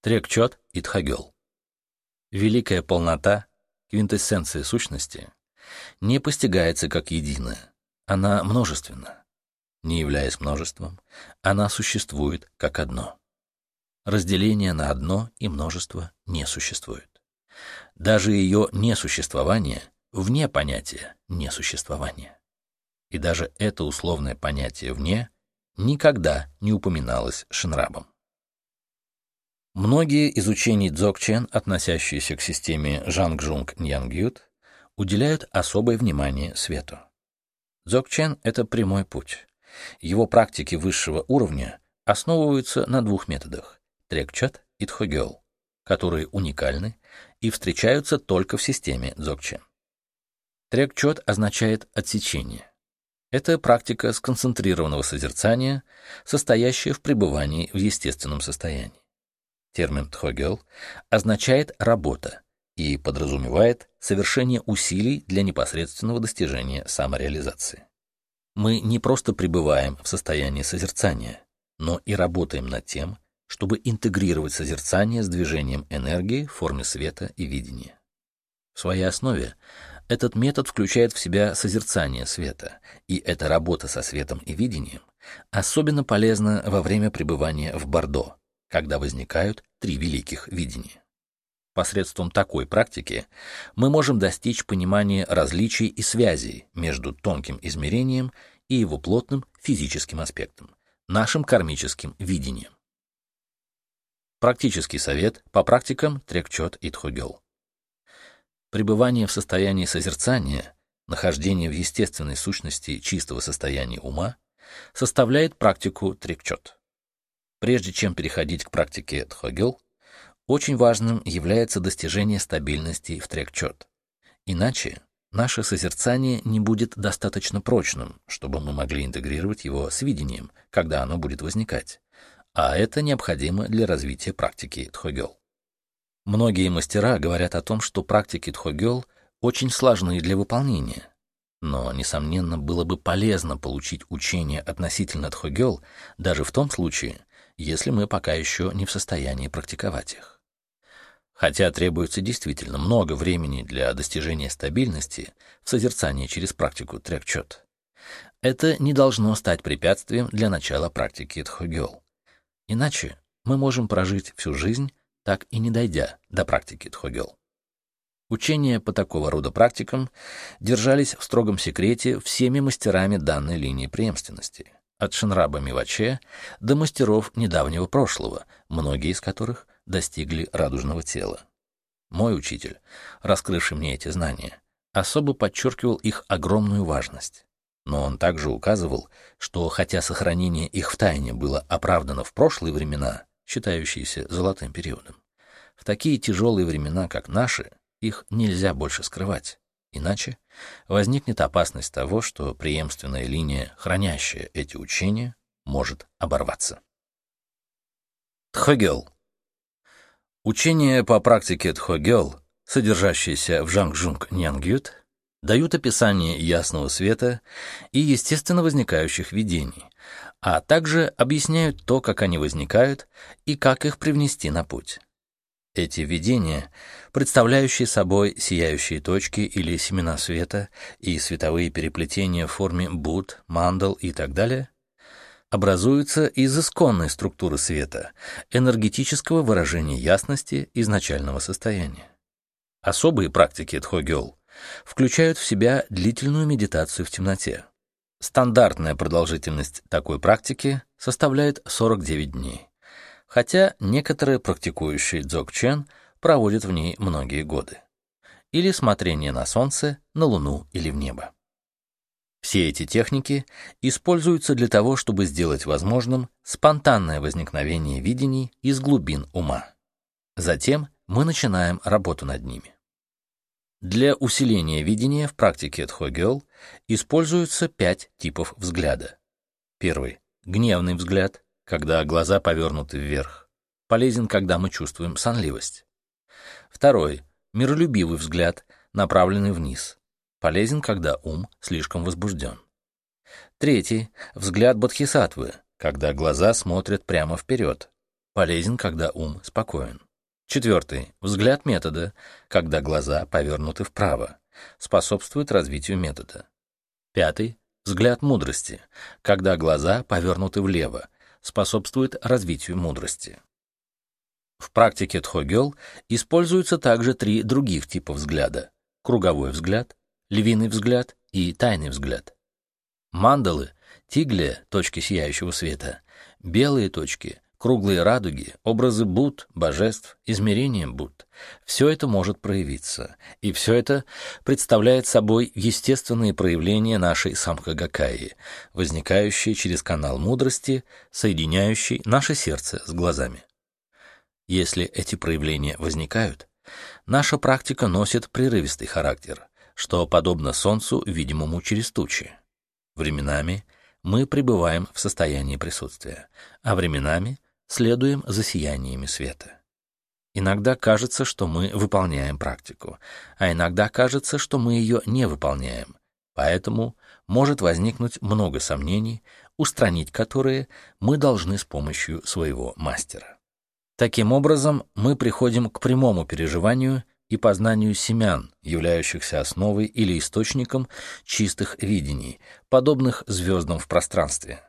Трекчет и Тхагел. Великая полнота, квинтэссенция сущности, не постигается как единое, она множественна. Не являясь множеством, она существует как одно. Разделение на одно и множество не существует. Даже ее несуществование вне понятия несуществования. И даже это условное понятие «вне» никогда не упоминалось Шенрабом. Многие из учений Дзогчен, относящиеся к системе Жангжунг-Ньянгюд, уделяют особое внимание свету. Дзогчен — это прямой путь. Его практики высшего уровня основываются на двух методах — трекчод и тхогел, которые уникальны и встречаются только в системе Дзогчен. Трекчод означает отсечение. Это практика сконцентрированного созерцания, состоящая в пребывании в естественном состоянии. Термин «тхогел» означает «работа» и подразумевает совершение усилий для непосредственного достижения самореализации. Мы не просто пребываем в состоянии созерцания, но и работаем над тем, чтобы интегрировать созерцание с движением энергии в форме света и видения. В своей основе этот метод включает в себя созерцание света, и эта работа со светом и видением особенно полезна во время пребывания в Бордо, когда возникают три великих видения. Посредством такой практики мы можем достичь понимания различий и связей между тонким измерением и его плотным физическим аспектом, нашим кармическим видением. Практический совет по практикам Трекчот и Тхугел. Пребывание в состоянии созерцания, нахождение в естественной сущности чистого состояния ума составляет практику Трекчот. Прежде чем переходить к практике Тхогел, очень важным является достижение стабильности в трекчет. Иначе наше созерцание не будет достаточно прочным, чтобы мы могли интегрировать его с видением, когда оно будет возникать. А это необходимо для развития практики Тхогел. Многие мастера говорят о том, что практики Тхогел очень сложны для выполнения. Но, несомненно, было бы полезно получить учение относительно Тхогел даже в том случае, если мы пока еще не в состоянии практиковать их. Хотя требуется действительно много времени для достижения стабильности в созерцании через практику трекчет, это не должно стать препятствием для начала практики тхогел. Иначе мы можем прожить всю жизнь, так и не дойдя до практики тхогел. Учения по такого рода практикам держались в строгом секрете всеми мастерами данной линии преемственности от Шинраба Миваче до мастеров недавнего прошлого, многие из которых достигли радужного тела. Мой учитель, раскрывший мне эти знания, особо подчеркивал их огромную важность. Но он также указывал, что хотя сохранение их в тайне было оправдано в прошлые времена, считающиеся золотым периодом, в такие тяжелые времена, как наши, их нельзя больше скрывать. Иначе возникнет опасность того, что преемственная линия, хранящая эти учения, может оборваться. Тхогел. Учения по практике Тхогел, содержащиеся в Жангжунг Нянгют, дают описание ясного света и естественно возникающих видений, а также объясняют то, как они возникают и как их привнести на путь. Эти видения, представляющие собой сияющие точки или семена света и световые переплетения в форме буд, мандал и так далее, образуются из исконной структуры света, энергетического выражения ясности изначального состояния. Особые практики Тхогел включают в себя длительную медитацию в темноте. Стандартная продолжительность такой практики составляет 49 дней хотя некоторые практикующие дзogchen проводят в ней многие годы. Или смотрение на солнце, на луну или в небо. Все эти техники используются для того, чтобы сделать возможным спонтанное возникновение видений из глубин ума. Затем мы начинаем работу над ними. Для усиления видения в практике Тхогел используются пять типов взгляда. Первый — гневный взгляд, когда глаза повернуты вверх. Полезен, когда мы чувствуем сонливость. Второй — миролюбивый взгляд, направленный вниз. Полезен, когда ум слишком возбужден. Третий — взгляд бодхисаттвы, когда глаза смотрят прямо вперед. полезен, когда ум спокоен. Четвертый. Взгляд метода, когда глаза повернуты вправо, способствует развитию метода. Пятый. Взгляд мудрости, когда глаза повернуты влево, способствует развитию мудрости. В практике Тхогел используются также три других типа взгляда – круговой взгляд, львиный взгляд и тайный взгляд. Мандалы, тигли, точки сияющего света, белые точки, круглые радуги, образы Будд, божеств, измерения Будд — все это может проявиться, и все это представляет собой естественные проявления нашей самхагакаи, возникающие через канал мудрости, соединяющий наше сердце с глазами. Если эти проявления возникают, наша практика носит прерывистый характер, что подобно солнцу, видимому через тучи. Временами мы пребываем в состоянии присутствия, а временами следуем за сияниями света. Иногда кажется, что мы выполняем практику, а иногда кажется, что мы ее не выполняем, поэтому может возникнуть много сомнений, устранить которые мы должны с помощью своего мастера. Таким образом, мы приходим к прямому переживанию и познанию семян, являющихся основой или источником чистых видений, подобных звездам в пространстве.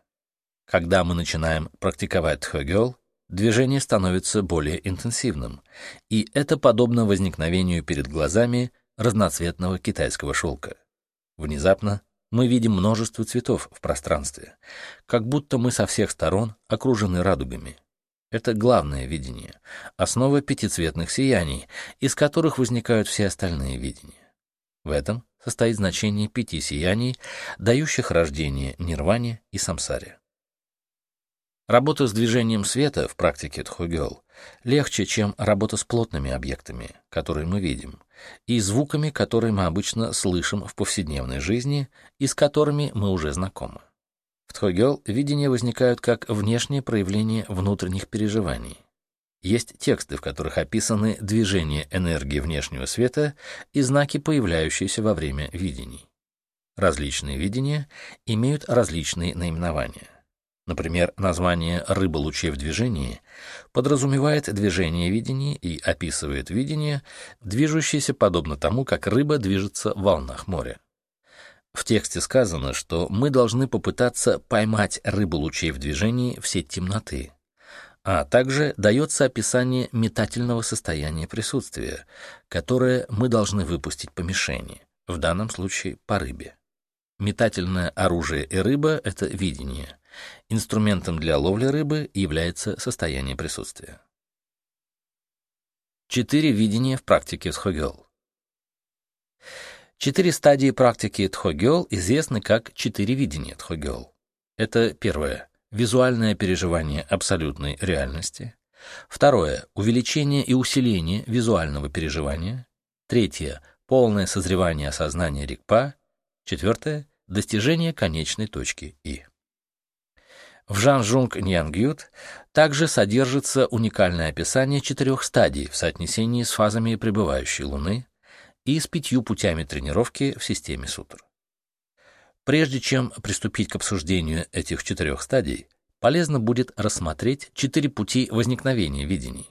Когда мы начинаем практиковать тхогел, движение становится более интенсивным, и это подобно возникновению перед глазами разноцветного китайского шелка. Внезапно мы видим множество цветов в пространстве, как будто мы со всех сторон окружены радугами. Это главное видение, основа пятицветных сияний, из которых возникают все остальные видения. В этом состоит значение пяти сияний, дающих рождение нирване и самсаре. Работа с движением света в практике Тхугел легче, чем работа с плотными объектами, которые мы видим, и звуками, которые мы обычно слышим в повседневной жизни и с которыми мы уже знакомы. В Тхогел видения возникают как внешнее проявление внутренних переживаний. Есть тексты, в которых описаны движение энергии внешнего света и знаки, появляющиеся во время видений. Различные видения имеют различные наименования. Например, название «рыба лучей в движении» подразумевает движение видения и описывает видение, движущееся подобно тому, как рыба движется в волнах моря. В тексте сказано, что мы должны попытаться поймать рыбу лучей в движении в сеть темноты, а также дается описание метательного состояния присутствия, которое мы должны выпустить по мишени, в данном случае по рыбе. Метательное оружие и рыба — это видение. Инструментом для ловли рыбы является состояние присутствия. Четыре видения в практике Схогел. Четыре стадии практики Тхогел известны как четыре видения Тхогел. Это первое — визуальное переживание абсолютной реальности. Второе — увеличение и усиление визуального переживания. Третье — полное созревание осознания Рикпа. Четвертое — достижение конечной точки И. В Жанжунг Ньянгют также содержится уникальное описание четырех стадий в соотнесении с фазами пребывающей Луны, и с пятью путями тренировки в системе сутр. Прежде чем приступить к обсуждению этих четырех стадий, полезно будет рассмотреть четыре пути возникновения видений.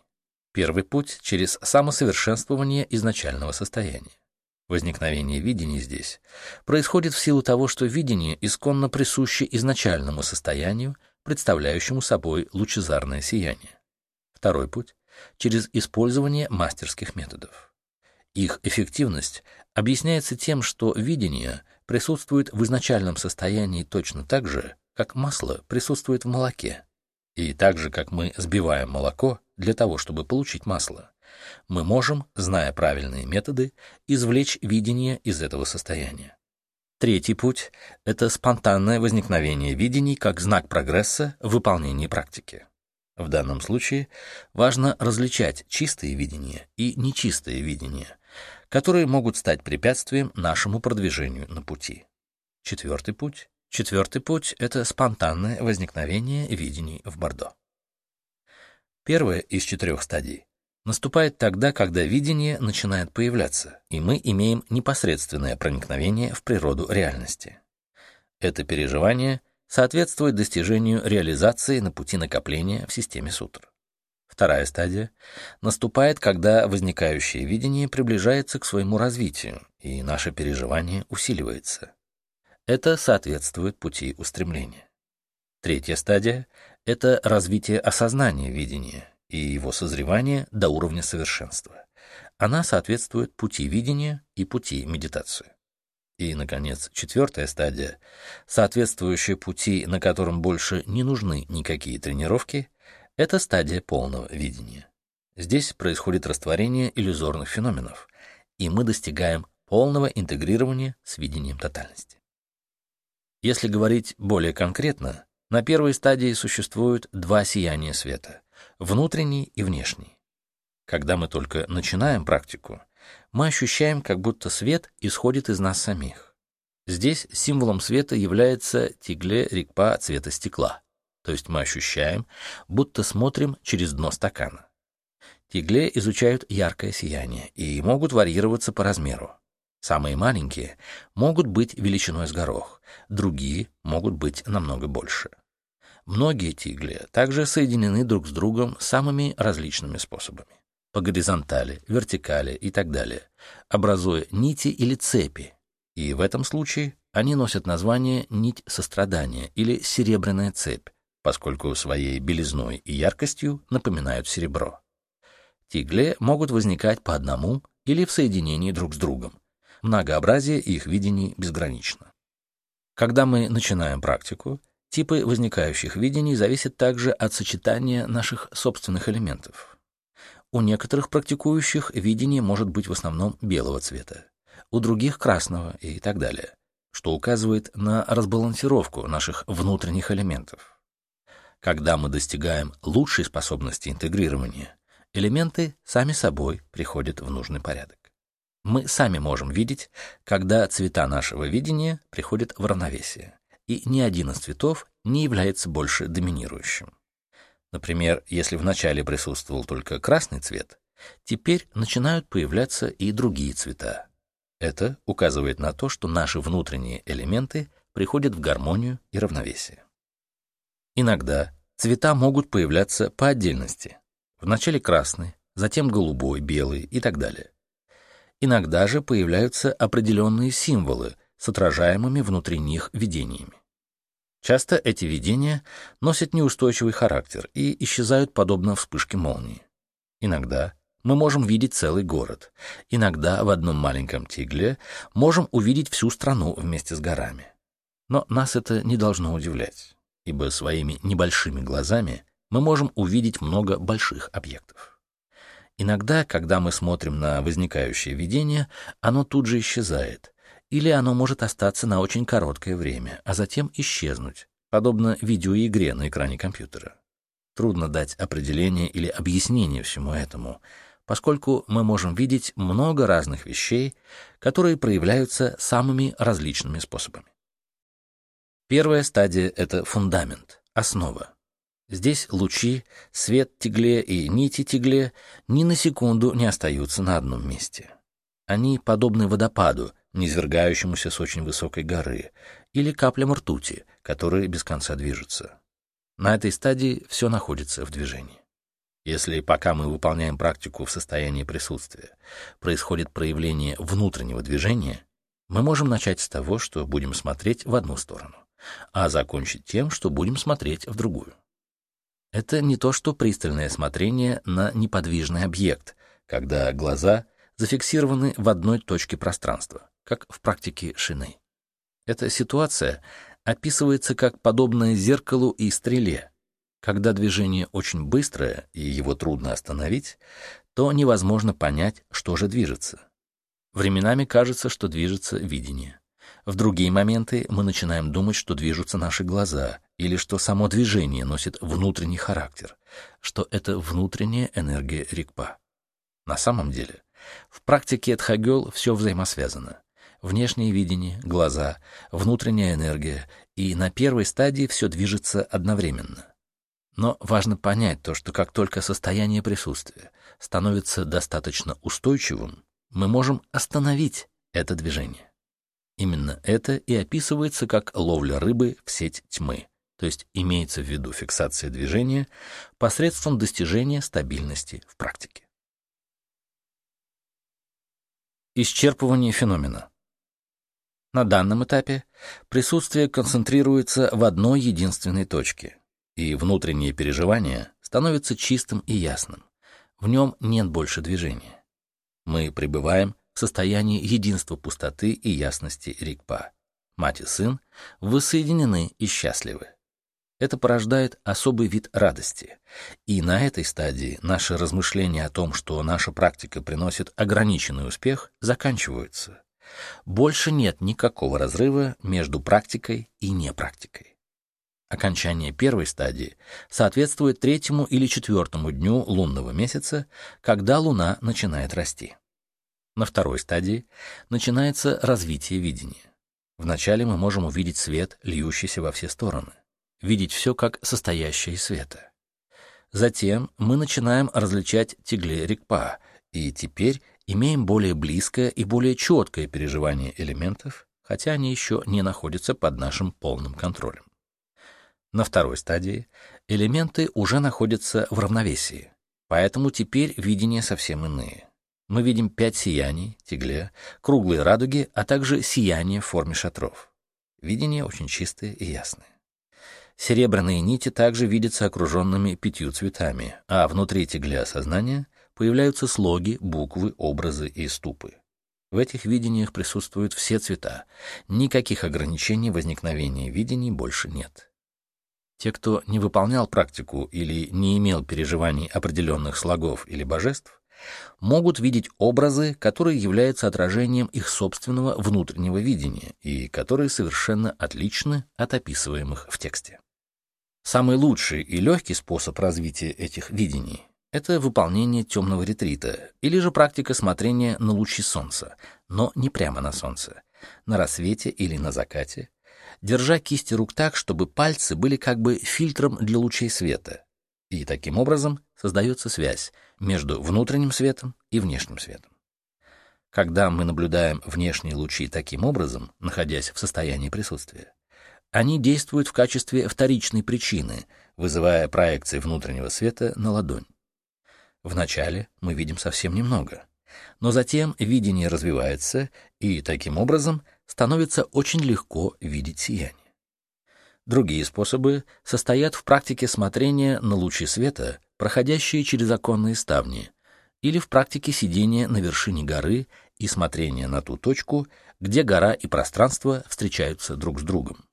Первый путь — через самосовершенствование изначального состояния. Возникновение видений здесь происходит в силу того, что видение исконно присуще изначальному состоянию, представляющему собой лучезарное сияние. Второй путь — через использование мастерских методов. Их эффективность объясняется тем, что видение присутствует в изначальном состоянии точно так же, как масло присутствует в молоке. И так же, как мы сбиваем молоко для того, чтобы получить масло, мы можем, зная правильные методы, извлечь видение из этого состояния. Третий путь — это спонтанное возникновение видений как знак прогресса в выполнении практики. В данном случае важно различать чистые видения и нечистые видения, которые могут стать препятствием нашему продвижению на пути. Четвертый путь. Четвертый путь — это спонтанное возникновение видений в Бордо. Первая из четырех стадий наступает тогда, когда видение начинает появляться, и мы имеем непосредственное проникновение в природу реальности. Это переживание соответствует достижению реализации на пути накопления в системе сутр. Вторая стадия наступает, когда возникающее видение приближается к своему развитию, и наше переживание усиливается. Это соответствует пути устремления. Третья стадия — это развитие осознания видения и его созревание до уровня совершенства. Она соответствует пути видения и пути медитации. И, наконец, четвертая стадия, соответствующая пути, на котором больше не нужны никакие тренировки, это стадия полного видения. Здесь происходит растворение иллюзорных феноменов, и мы достигаем полного интегрирования с видением тотальности. Если говорить более конкретно, на первой стадии существуют два сияния света — внутренний и внешний. Когда мы только начинаем практику, мы ощущаем, как будто свет исходит из нас самих. Здесь символом света является тигле рикпа цвета стекла — то есть мы ощущаем, будто смотрим через дно стакана. Тигле изучают яркое сияние и могут варьироваться по размеру. Самые маленькие могут быть величиной с горох, другие могут быть намного больше. Многие тигли также соединены друг с другом самыми различными способами. По горизонтали, вертикали и так далее, образуя нити или цепи. И в этом случае они носят название нить сострадания или серебряная цепь, поскольку своей белизной и яркостью напоминают серебро. Тигли могут возникать по одному или в соединении друг с другом. Многообразие их видений безгранично. Когда мы начинаем практику, типы возникающих видений зависят также от сочетания наших собственных элементов. У некоторых практикующих видение может быть в основном белого цвета, у других — красного и так далее, что указывает на разбалансировку наших внутренних элементов. Когда мы достигаем лучшей способности интегрирования, элементы сами собой приходят в нужный порядок. Мы сами можем видеть, когда цвета нашего видения приходят в равновесие, и ни один из цветов не является больше доминирующим. Например, если вначале присутствовал только красный цвет, теперь начинают появляться и другие цвета. Это указывает на то, что наши внутренние элементы приходят в гармонию и равновесие. Иногда цвета могут появляться по отдельности. Вначале красный, затем голубой, белый и так далее. Иногда же появляются определенные символы с отражаемыми внутри них видениями. Часто эти видения носят неустойчивый характер и исчезают подобно вспышке молнии. Иногда мы можем видеть целый город, иногда в одном маленьком тигле можем увидеть всю страну вместе с горами. Но нас это не должно удивлять ибо своими небольшими глазами мы можем увидеть много больших объектов. Иногда, когда мы смотрим на возникающее видение, оно тут же исчезает, или оно может остаться на очень короткое время, а затем исчезнуть, подобно видеоигре на экране компьютера. Трудно дать определение или объяснение всему этому, поскольку мы можем видеть много разных вещей, которые проявляются самыми различными способами. Первая стадия — это фундамент, основа. Здесь лучи, свет тегле и нити тегле ни на секунду не остаются на одном месте. Они подобны водопаду, низвергающемуся с очень высокой горы, или каплям ртути, которые без конца движутся. На этой стадии все находится в движении. Если пока мы выполняем практику в состоянии присутствия, происходит проявление внутреннего движения, мы можем начать с того, что будем смотреть в одну сторону а закончить тем, что будем смотреть в другую. Это не то, что пристальное смотрение на неподвижный объект, когда глаза зафиксированы в одной точке пространства, как в практике шины. Эта ситуация описывается как подобное зеркалу и стреле. Когда движение очень быстрое и его трудно остановить, то невозможно понять, что же движется. Временами кажется, что движется видение. В другие моменты мы начинаем думать, что движутся наши глаза, или что само движение носит внутренний характер, что это внутренняя энергия рикпа. На самом деле, в практике Тхагел все взаимосвязано. Внешнее видение, глаза, внутренняя энергия, и на первой стадии все движется одновременно. Но важно понять то, что как только состояние присутствия становится достаточно устойчивым, мы можем остановить это движение. Именно это и описывается как ловля рыбы в сеть тьмы, то есть имеется в виду фиксация движения, посредством достижения стабильности в практике. Исчерпывание феномена. На данном этапе присутствие концентрируется в одной единственной точке, и внутреннее переживание становится чистым и ясным. В нем нет больше движения. Мы пребываем в состоянии единства пустоты и ясности Рикпа. Мать и сын воссоединены и счастливы. Это порождает особый вид радости. И на этой стадии наши размышления о том, что наша практика приносит ограниченный успех, заканчиваются. Больше нет никакого разрыва между практикой и непрактикой. Окончание первой стадии соответствует третьему или четвертому дню лунного месяца, когда Луна начинает расти. На второй стадии начинается развитие видения. Вначале мы можем увидеть свет, льющийся во все стороны, видеть все как состоящее из света. Затем мы начинаем различать тигле рикпа, и теперь имеем более близкое и более четкое переживание элементов, хотя они еще не находятся под нашим полным контролем. На второй стадии элементы уже находятся в равновесии, поэтому теперь видения совсем иные мы видим пять сияний, тигле, круглые радуги, а также сияние в форме шатров. Видение очень чистое и ясное. Серебряные нити также видятся окруженными пятью цветами, а внутри тигля сознания появляются слоги, буквы, образы и ступы. В этих видениях присутствуют все цвета. Никаких ограничений возникновения видений больше нет. Те, кто не выполнял практику или не имел переживаний определенных слогов или божеств, могут видеть образы, которые являются отражением их собственного внутреннего видения и которые совершенно отличны от описываемых в тексте. Самый лучший и легкий способ развития этих видений — это выполнение темного ретрита или же практика смотрения на лучи солнца, но не прямо на солнце, на рассвете или на закате, держа кисти рук так, чтобы пальцы были как бы фильтром для лучей света, и таким образом создается связь между внутренним светом и внешним светом. Когда мы наблюдаем внешние лучи таким образом, находясь в состоянии присутствия, они действуют в качестве вторичной причины, вызывая проекции внутреннего света на ладонь. Вначале мы видим совсем немного, но затем видение развивается, и таким образом становится очень легко видеть сияние. Другие способы состоят в практике смотрения на лучи света, проходящие через оконные ставни, или в практике сидения на вершине горы и смотрения на ту точку, где гора и пространство встречаются друг с другом.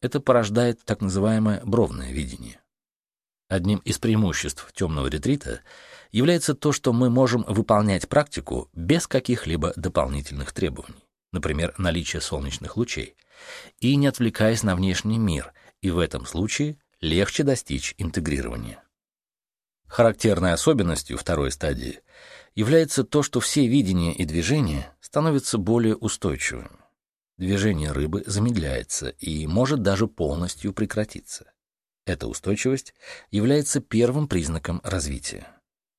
Это порождает так называемое бровное видение. Одним из преимуществ темного ретрита является то, что мы можем выполнять практику без каких-либо дополнительных требований, например, наличие солнечных лучей, и не отвлекаясь на внешний мир, и в этом случае легче достичь интегрирования. Характерной особенностью второй стадии является то, что все видения и движения становятся более устойчивыми. Движение рыбы замедляется и может даже полностью прекратиться. Эта устойчивость является первым признаком развития.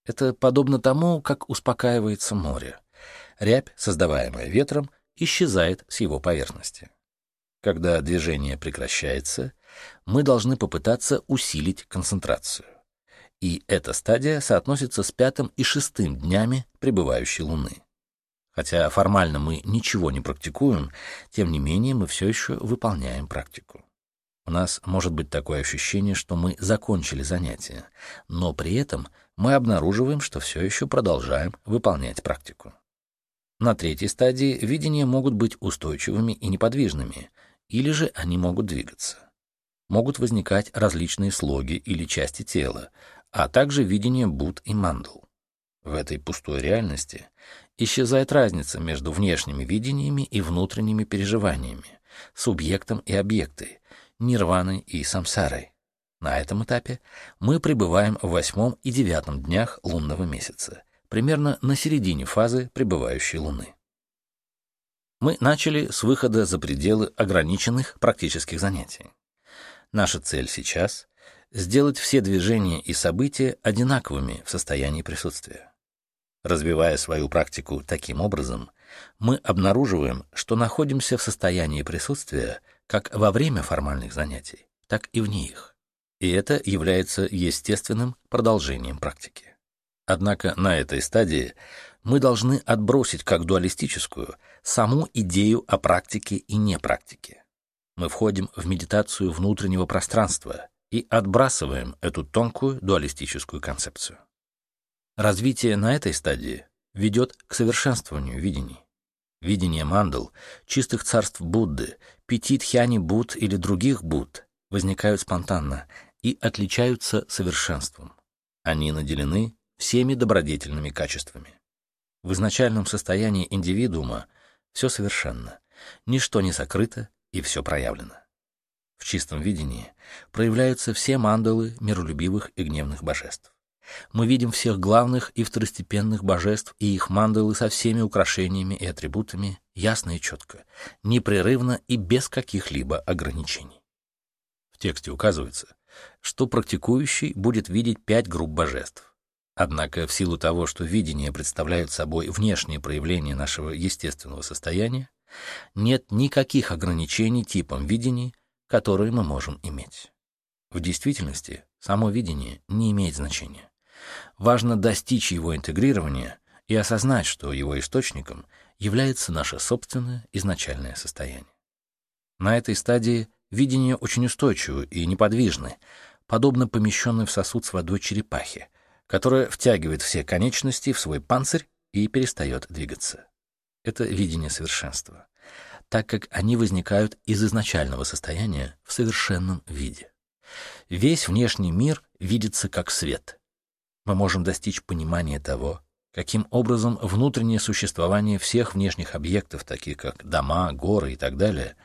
Это подобно тому, как успокаивается море. Рябь, создаваемая ветром, исчезает с его поверхности. Когда движение прекращается, мы должны попытаться усилить концентрацию. И эта стадия соотносится с пятым и шестым днями пребывающей Луны. Хотя формально мы ничего не практикуем, тем не менее мы все еще выполняем практику. У нас может быть такое ощущение, что мы закончили занятие, но при этом мы обнаруживаем, что все еще продолжаем выполнять практику. На третьей стадии видения могут быть устойчивыми и неподвижными, или же они могут двигаться. Могут возникать различные слоги или части тела, а также видение буд и мандл. В этой пустой реальности исчезает разница между внешними видениями и внутренними переживаниями, субъектом и объектой, нирваной и самсарой. На этом этапе мы пребываем в восьмом и девятом днях лунного месяца, примерно на середине фазы пребывающей Луны мы начали с выхода за пределы ограниченных практических занятий. Наша цель сейчас — сделать все движения и события одинаковыми в состоянии присутствия. Развивая свою практику таким образом, мы обнаруживаем, что находимся в состоянии присутствия как во время формальных занятий, так и вне их. И это является естественным продолжением практики. Однако на этой стадии мы должны отбросить как дуалистическую саму идею о практике и непрактике. Мы входим в медитацию внутреннего пространства и отбрасываем эту тонкую дуалистическую концепцию. Развитие на этой стадии ведет к совершенствованию видений. Видение мандал, чистых царств Будды, пяти тхьяни Будд или других Будд возникают спонтанно и отличаются совершенством. Они наделены всеми добродетельными качествами. В изначальном состоянии индивидуума все совершенно, ничто не сокрыто и все проявлено. В чистом видении проявляются все мандалы миролюбивых и гневных божеств. Мы видим всех главных и второстепенных божеств и их мандалы со всеми украшениями и атрибутами ясно и четко, непрерывно и без каких-либо ограничений. В тексте указывается, что практикующий будет видеть пять групп божеств Однако в силу того, что видение представляет собой внешнее проявление нашего естественного состояния, нет никаких ограничений типам видений, которые мы можем иметь. В действительности само видение не имеет значения. Важно достичь его интегрирования и осознать, что его источником является наше собственное изначальное состояние. На этой стадии видение очень устойчиво и неподвижно, подобно помещенной в сосуд с водой черепахе, которая втягивает все конечности в свой панцирь и перестает двигаться. Это видение совершенства, так как они возникают из изначального состояния в совершенном виде. Весь внешний мир видится как свет. Мы можем достичь понимания того, каким образом внутреннее существование всех внешних объектов, таких как дома, горы и так далее,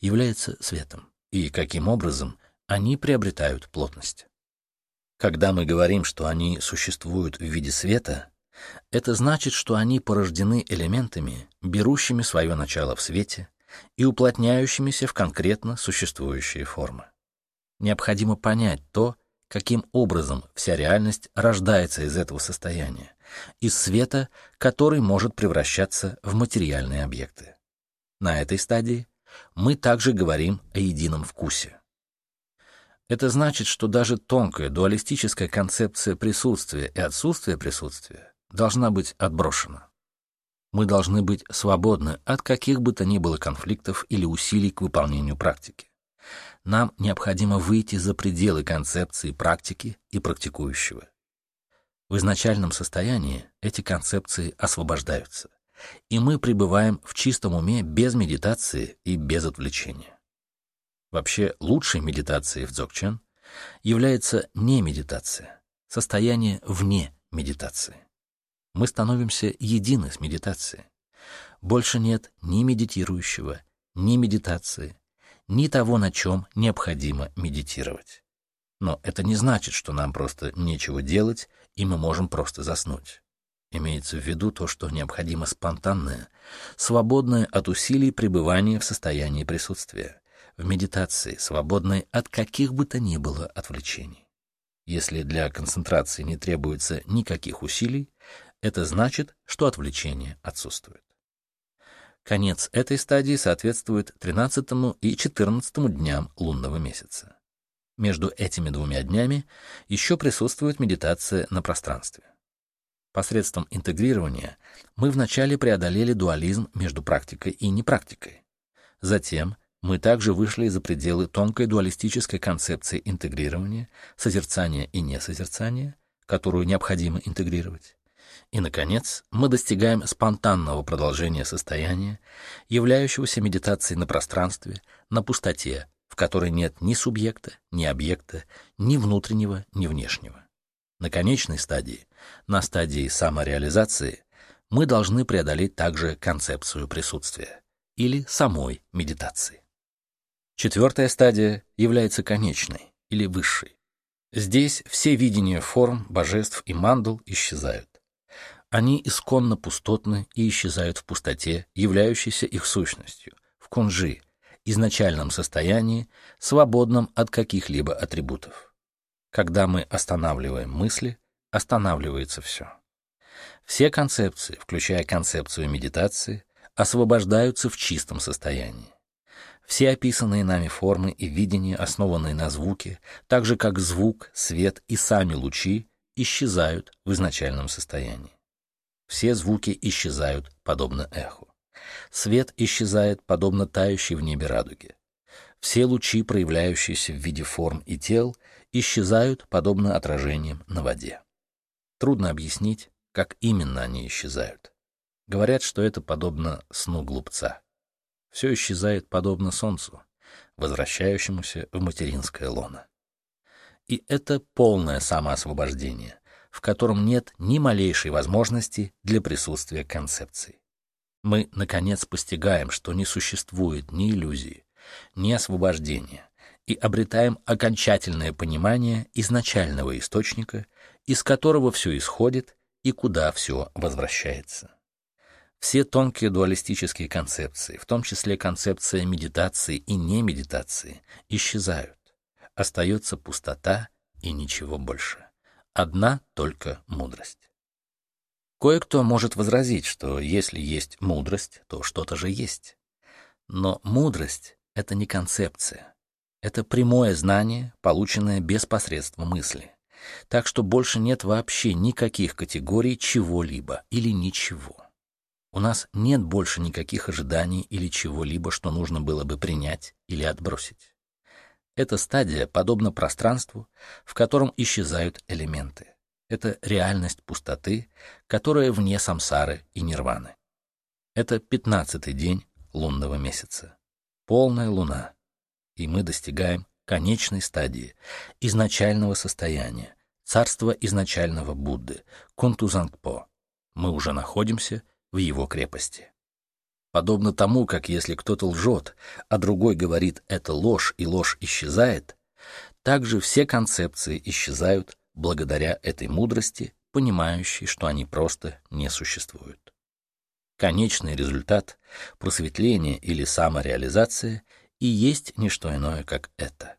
является светом, и каким образом они приобретают плотность. Когда мы говорим, что они существуют в виде света, это значит, что они порождены элементами, берущими свое начало в свете и уплотняющимися в конкретно существующие формы. Необходимо понять то, каким образом вся реальность рождается из этого состояния, из света, который может превращаться в материальные объекты. На этой стадии мы также говорим о едином вкусе. Это значит, что даже тонкая дуалистическая концепция присутствия и отсутствия присутствия должна быть отброшена. Мы должны быть свободны от каких бы то ни было конфликтов или усилий к выполнению практики. Нам необходимо выйти за пределы концепции практики и практикующего. В изначальном состоянии эти концепции освобождаются, и мы пребываем в чистом уме без медитации и без отвлечения. Вообще, лучшей медитацией в дзogchen является не медитация, состояние вне медитации. Мы становимся едины с медитацией. Больше нет ни медитирующего, ни медитации, ни того, на чем необходимо медитировать. Но это не значит, что нам просто нечего делать, и мы можем просто заснуть. Имеется в виду то, что необходимо спонтанное, свободное от усилий пребывание в состоянии присутствия в медитации, свободной от каких бы то ни было отвлечений. Если для концентрации не требуется никаких усилий, это значит, что отвлечение отсутствует. Конец этой стадии соответствует 13 и 14 дням лунного месяца. Между этими двумя днями еще присутствует медитация на пространстве. Посредством интегрирования мы вначале преодолели дуализм между практикой и непрактикой. Затем мы также вышли за пределы тонкой дуалистической концепции интегрирования, созерцания и несозерцания, которую необходимо интегрировать. И, наконец, мы достигаем спонтанного продолжения состояния, являющегося медитацией на пространстве, на пустоте, в которой нет ни субъекта, ни объекта, ни внутреннего, ни внешнего. На конечной стадии, на стадии самореализации, мы должны преодолеть также концепцию присутствия или самой медитации. Четвертая стадия является конечной или высшей. Здесь все видения форм, божеств и мандал исчезают. Они исконно пустотны и исчезают в пустоте, являющейся их сущностью, в кунжи, изначальном состоянии, свободном от каких-либо атрибутов. Когда мы останавливаем мысли, останавливается все. Все концепции, включая концепцию медитации, освобождаются в чистом состоянии. Все описанные нами формы и видения, основанные на звуке, так же как звук, свет и сами лучи, исчезают в изначальном состоянии. Все звуки исчезают подобно эху. Свет исчезает подобно тающей в небе радуге. Все лучи, проявляющиеся в виде форм и тел, исчезают подобно отражениям на воде. Трудно объяснить, как именно они исчезают. Говорят, что это подобно сну глупца. Все исчезает подобно солнцу, возвращающемуся в материнское лоно. И это полное самоосвобождение, в котором нет ни малейшей возможности для присутствия концепции. Мы, наконец, постигаем, что не существует ни иллюзии, ни освобождения, и обретаем окончательное понимание изначального источника, из которого все исходит и куда все возвращается. Все тонкие дуалистические концепции, в том числе концепция медитации и немедитации, исчезают. Остается пустота и ничего больше. Одна только мудрость. Кое-кто может возразить, что если есть мудрость, то что-то же есть. Но мудрость — это не концепция. Это прямое знание, полученное без посредства мысли. Так что больше нет вообще никаких категорий чего-либо или ничего. У нас нет больше никаких ожиданий или чего-либо, что нужно было бы принять или отбросить. Эта стадия подобна пространству, в котором исчезают элементы. Это реальность пустоты, которая вне самсары и нирваны. Это пятнадцатый день лунного месяца. Полная луна. И мы достигаем конечной стадии, изначального состояния, царства изначального Будды, Кунтузангпо. Мы уже находимся в его крепости. Подобно тому, как если кто-то лжет, а другой говорит «это ложь» и ложь исчезает, также все концепции исчезают благодаря этой мудрости, понимающей, что они просто не существуют. Конечный результат — просветление или самореализация — и есть не что иное, как это.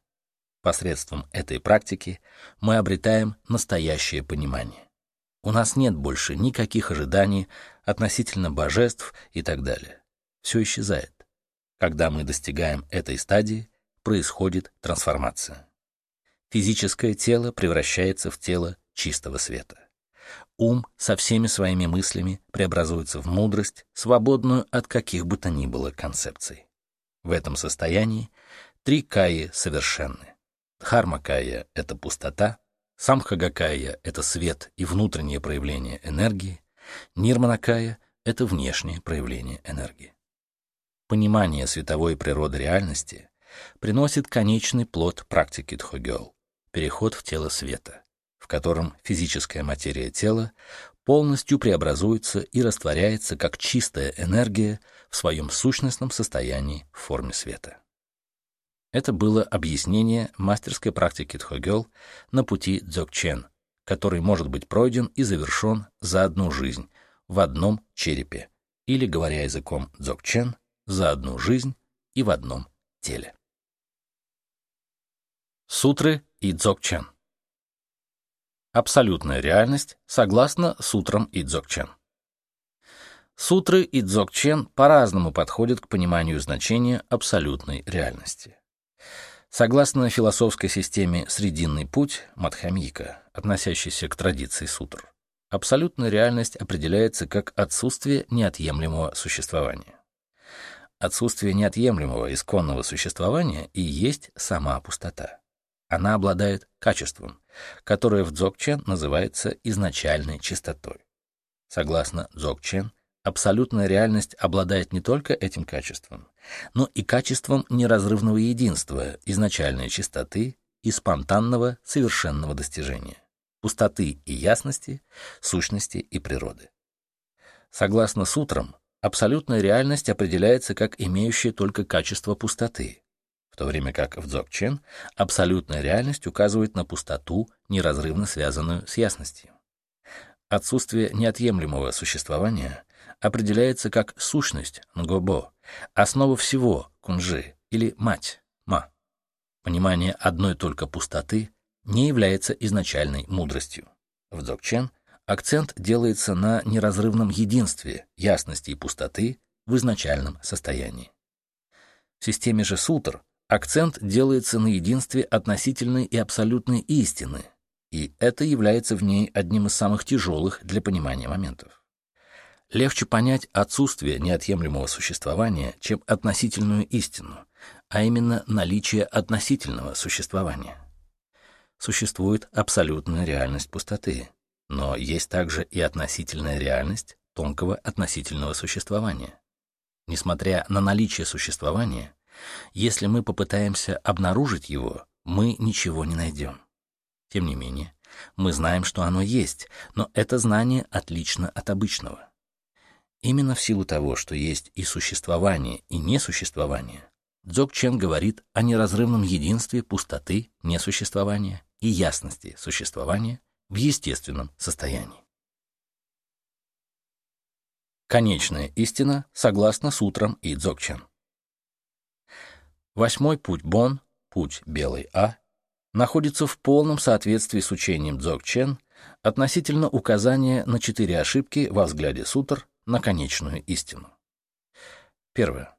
Посредством этой практики мы обретаем настоящее понимание. У нас нет больше никаких ожиданий относительно божеств и так далее. Все исчезает. Когда мы достигаем этой стадии, происходит трансформация. Физическое тело превращается в тело чистого света. Ум со всеми своими мыслями преобразуется в мудрость, свободную от каких бы то ни было концепций. В этом состоянии три каи совершенны. Дхармакая — это пустота, самхагакая — это свет и внутреннее проявление энергии, нирманакая — это внешнее проявление энергии. Понимание световой природы реальности приносит конечный плод практики Дхогёл переход в тело света, в котором физическая материя тела полностью преобразуется и растворяется как чистая энергия в своем сущностном состоянии в форме света. Это было объяснение мастерской практики Тхогел на пути Дзogchen, который может быть пройден и завершен за одну жизнь в одном черепе, или, говоря языком Дзogchen, за одну жизнь и в одном теле. Сутры и Дзогчен. Абсолютная реальность согласно сутрам и Дзогчен. Сутры и Дзогчен по-разному подходят к пониманию значения абсолютной реальности. Согласно философской системе «Срединный путь» Мадхамика, относящейся к традиции сутр, абсолютная реальность определяется как отсутствие неотъемлемого существования. Отсутствие неотъемлемого исконного существования и есть сама пустота. Она обладает качеством, которое в дзогчен называется изначальной чистотой. Согласно дзогчен, абсолютная реальность обладает не только этим качеством, но и качеством неразрывного единства, изначальной чистоты и спонтанного совершенного достижения, пустоты и ясности, сущности и природы. Согласно сутрам, абсолютная реальность определяется как имеющая только качество пустоты, в то время как в Дзogchen абсолютная реальность указывает на пустоту, неразрывно связанную с ясностью. Отсутствие неотъемлемого существования определяется как сущность нгобо, основа всего кунжи или мать ма. Понимание одной только пустоты не является изначальной мудростью. В Дзogchen акцент делается на неразрывном единстве ясности и пустоты в изначальном состоянии. В системе же сутр акцент делается на единстве относительной и абсолютной истины, и это является в ней одним из самых тяжелых для понимания моментов. Легче понять отсутствие неотъемлемого существования, чем относительную истину, а именно наличие относительного существования. Существует абсолютная реальность пустоты, но есть также и относительная реальность тонкого относительного существования. Несмотря на наличие существования, если мы попытаемся обнаружить его, мы ничего не найдем. Тем не менее, мы знаем, что оно есть, но это знание отлично от обычного. Именно в силу того, что есть и существование, и несуществование, Дзогчен говорит о неразрывном единстве пустоты, несуществования и ясности существования в естественном состоянии. Конечная истина согласно сутрам и Дзогчен. Восьмой путь Бон, путь Белый А, находится в полном соответствии с учением Дзогчен относительно указания на четыре ошибки во взгляде сутр на конечную истину. Первое.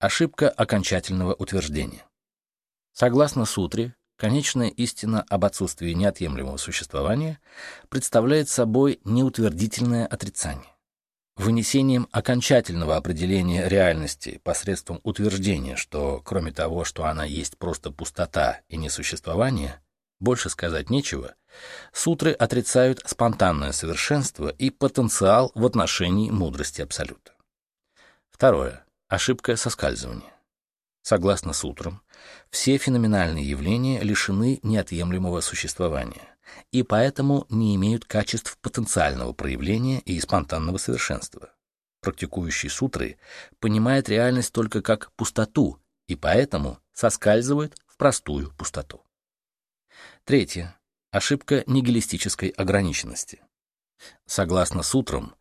Ошибка окончательного утверждения. Согласно сутре, конечная истина об отсутствии неотъемлемого существования представляет собой неутвердительное отрицание. Вынесением окончательного определения реальности посредством утверждения, что кроме того, что она есть просто пустота и несуществование, больше сказать нечего, сутры отрицают спонтанное совершенство и потенциал в отношении мудрости Абсолюта. Второе. Ошибка соскальзывания. Согласно сутрам, все феноменальные явления лишены неотъемлемого существования и поэтому не имеют качеств потенциального проявления и спонтанного совершенства. Практикующий сутры понимает реальность только как пустоту и поэтому соскальзывает в простую пустоту. Третье. Ошибка нигилистической ограниченности. Согласно сутрам,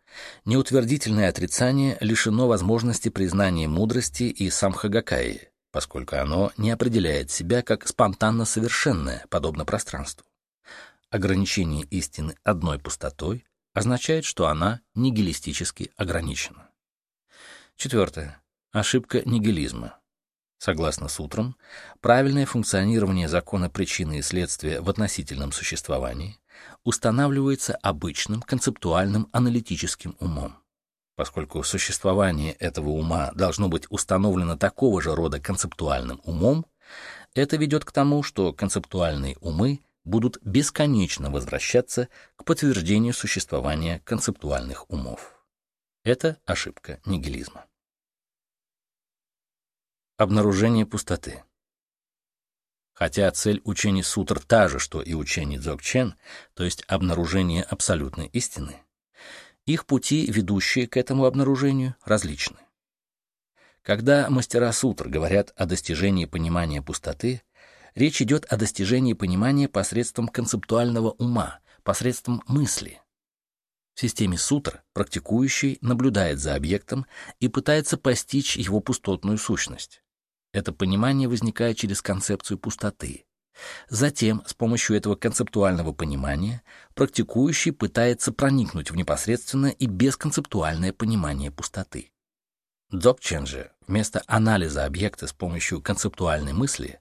неутвердительное отрицание лишено возможности признания мудрости и самхагакаи, поскольку оно не определяет себя как спонтанно совершенное, подобно пространству. Ограничение истины одной пустотой означает, что она нигилистически ограничена. Четвертое. Ошибка нигилизма. Согласно сутрам, правильное функционирование закона причины и следствия в относительном существовании устанавливается обычным концептуальным аналитическим умом. Поскольку существование этого ума должно быть установлено такого же рода концептуальным умом, это ведет к тому, что концептуальные умы будут бесконечно возвращаться к подтверждению существования концептуальных умов. Это ошибка нигилизма. Обнаружение пустоты. Хотя цель учений сутр та же, что и учений Дзогчен, то есть обнаружение абсолютной истины, их пути, ведущие к этому обнаружению, различны. Когда мастера сутр говорят о достижении понимания пустоты, Речь идет о достижении понимания посредством концептуального ума, посредством мысли. В системе сутр практикующий наблюдает за объектом и пытается постичь его пустотную сущность. Это понимание возникает через концепцию пустоты. Затем, с помощью этого концептуального понимания, практикующий пытается проникнуть в непосредственное и бесконцептуальное понимание пустоты. Дзogchen же, вместо анализа объекта с помощью концептуальной мысли,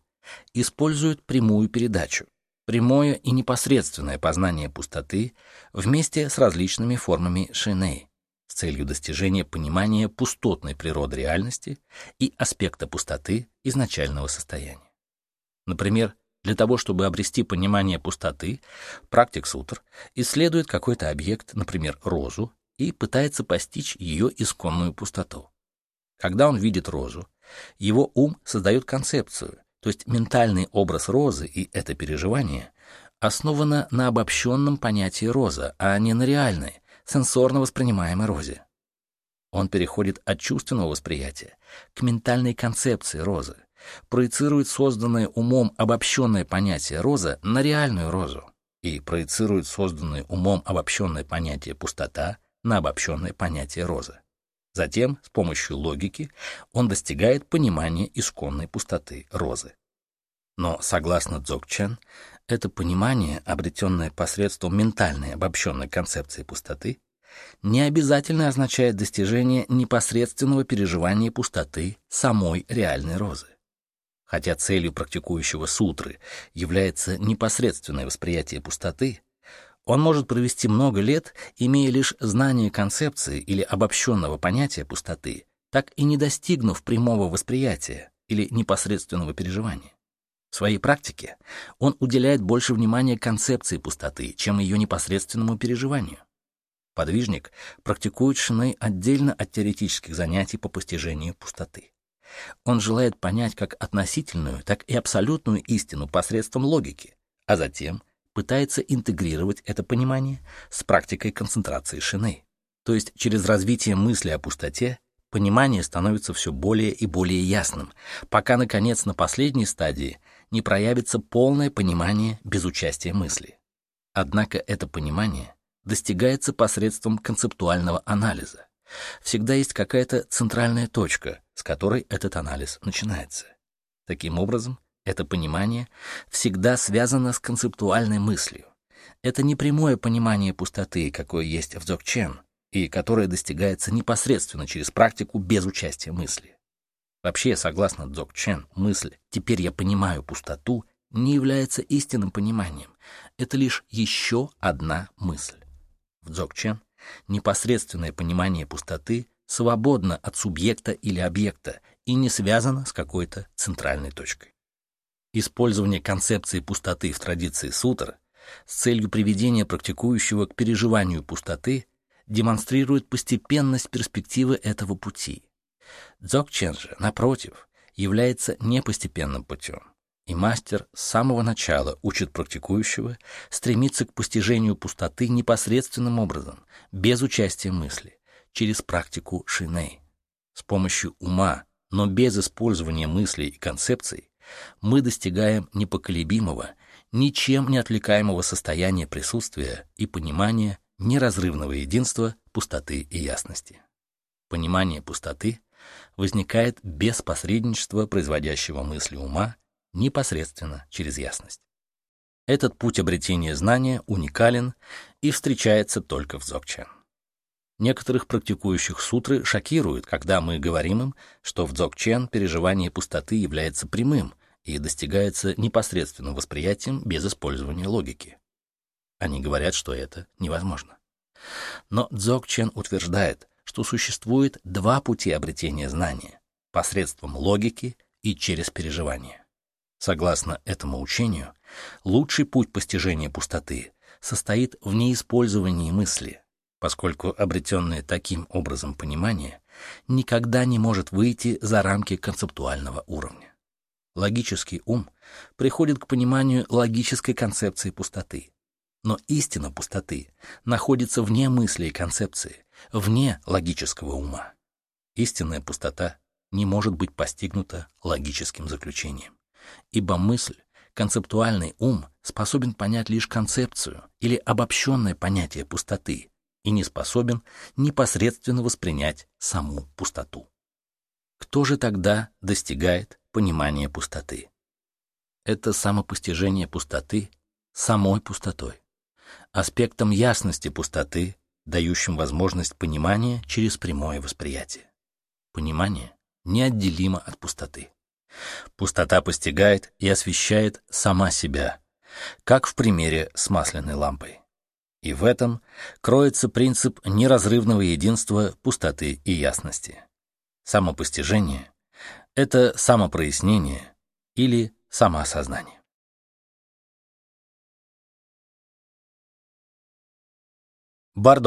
используют прямую передачу, прямое и непосредственное познание пустоты вместе с различными формами шиней с целью достижения понимания пустотной природы реальности и аспекта пустоты изначального состояния. Например, для того, чтобы обрести понимание пустоты, практик сутр исследует какой-то объект, например, розу, и пытается постичь ее исконную пустоту. Когда он видит розу, его ум создает концепцию, то есть ментальный образ розы и это переживание основано на обобщенном понятии роза, а не на реальной, сенсорно воспринимаемой розе. Он переходит от чувственного восприятия к ментальной концепции розы, проецирует созданное умом обобщенное понятие роза на реальную розу и проецирует созданное умом обобщенное понятие пустота на обобщенное понятие розы. Затем, с помощью логики, он достигает понимания исконной пустоты розы. Но, согласно Дзогчен, это понимание, обретенное посредством ментальной обобщенной концепции пустоты, не обязательно означает достижение непосредственного переживания пустоты самой реальной розы. Хотя целью практикующего сутры является непосредственное восприятие пустоты, он может провести много лет, имея лишь знание концепции или обобщенного понятия пустоты, так и не достигнув прямого восприятия или непосредственного переживания. В своей практике он уделяет больше внимания концепции пустоты, чем ее непосредственному переживанию. Подвижник практикует шины отдельно от теоретических занятий по постижению пустоты. Он желает понять как относительную, так и абсолютную истину посредством логики, а затем пытается интегрировать это понимание с практикой концентрации шины. То есть через развитие мысли о пустоте понимание становится все более и более ясным, пока, наконец, на последней стадии не проявится полное понимание без участия мысли. Однако это понимание достигается посредством концептуального анализа. Всегда есть какая-то центральная точка, с которой этот анализ начинается. Таким образом, это понимание всегда связано с концептуальной мыслью. Это не прямое понимание пустоты, какое есть в Дзogchen, и которое достигается непосредственно через практику без участия мысли. Вообще, согласно Дзогчен, мысль «теперь я понимаю пустоту» не является истинным пониманием. Это лишь еще одна мысль. В Дзогчен непосредственное понимание пустоты свободно от субъекта или объекта и не связано с какой-то центральной точкой. Использование концепции пустоты в традиции сутр с целью приведения практикующего к переживанию пустоты демонстрирует постепенность перспективы этого пути. Дзogchen же, напротив, является непостепенным путем, и мастер с самого начала учит практикующего стремиться к постижению пустоты непосредственным образом, без участия мысли, через практику шиней. С помощью ума, но без использования мыслей и концепций, мы достигаем непоколебимого, ничем не отвлекаемого состояния присутствия и понимания неразрывного единства, пустоты и ясности. Понимание пустоты возникает без посредничества производящего мысли ума непосредственно через ясность. Этот путь обретения знания уникален и встречается только в Дзогчен. Некоторых практикующих сутры шокирует, когда мы говорим им, что в Дзогчен переживание пустоты является прямым и достигается непосредственным восприятием без использования логики. Они говорят, что это невозможно. Но Дзогчен утверждает, что существует два пути обретения знания — посредством логики и через переживание. Согласно этому учению, лучший путь постижения пустоты состоит в неиспользовании мысли, поскольку обретенное таким образом понимание никогда не может выйти за рамки концептуального уровня. Логический ум приходит к пониманию логической концепции пустоты, но истина пустоты находится вне мысли и концепции, вне логического ума. Истинная пустота не может быть постигнута логическим заключением, ибо мысль, концептуальный ум способен понять лишь концепцию или обобщенное понятие пустоты и не способен непосредственно воспринять саму пустоту. Кто же тогда достигает понимания пустоты? Это самопостижение пустоты самой пустотой аспектом ясности пустоты, дающим возможность понимания через прямое восприятие. Понимание неотделимо от пустоты. Пустота постигает и освещает сама себя, как в примере с масляной лампой. И в этом кроется принцип неразрывного единства пустоты и ясности. Самопостижение — это самопрояснение или самоосознание. Бардо